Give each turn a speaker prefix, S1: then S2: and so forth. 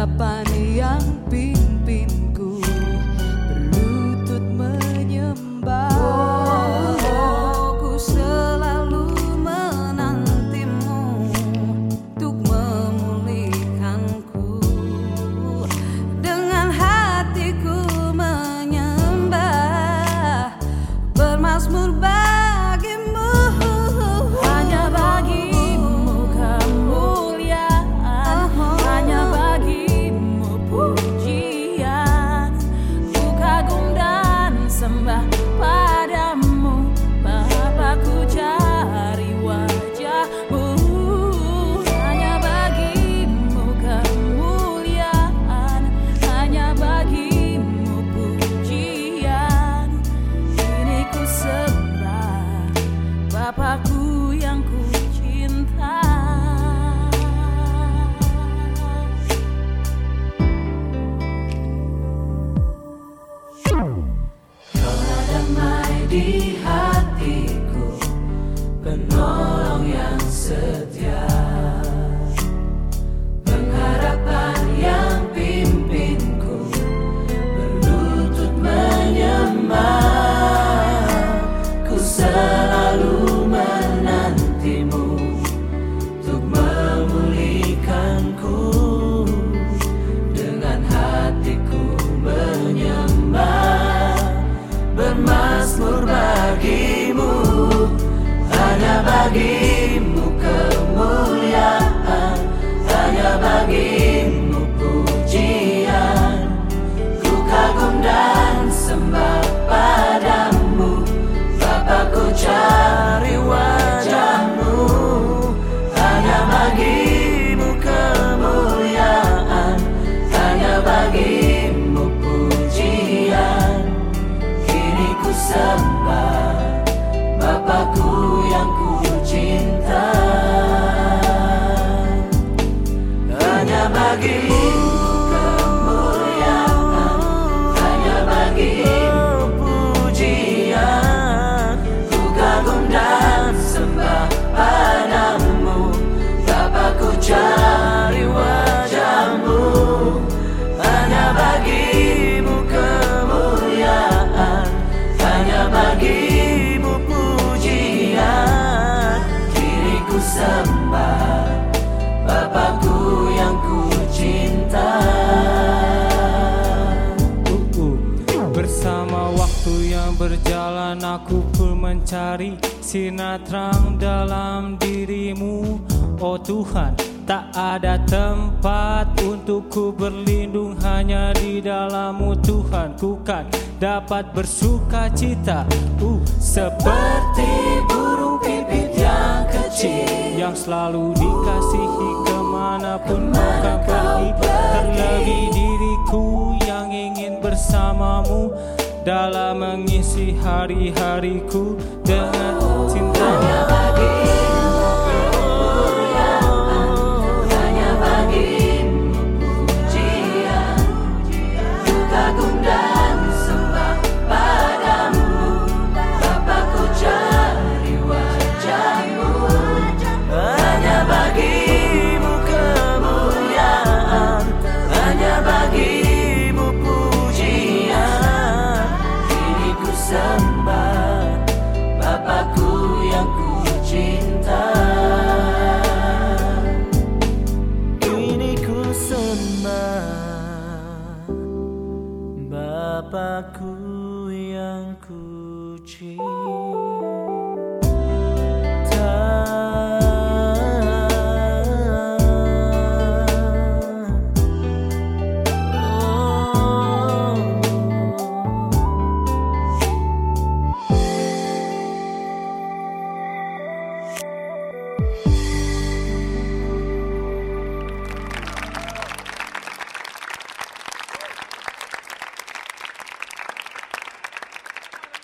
S1: harapan yang pintu Again. sembah Bapakku yang ku cinta
S2: Bersama waktu yang berjalan aku pun mencari sinar terang dalam dirimu. Oh Tuhan tak ada tempat untukku berlindung hanya di dalammu. Tuhan ku kan dapat bersuka cita. Uh. Seperti burung pipit yang selalu dikasihi ke mana pun kau pergi. Terlebih diriku yang ingin bersamamu Dalam mengisi hari-hariku dengan cintamu
S1: Bapakku yang kucinta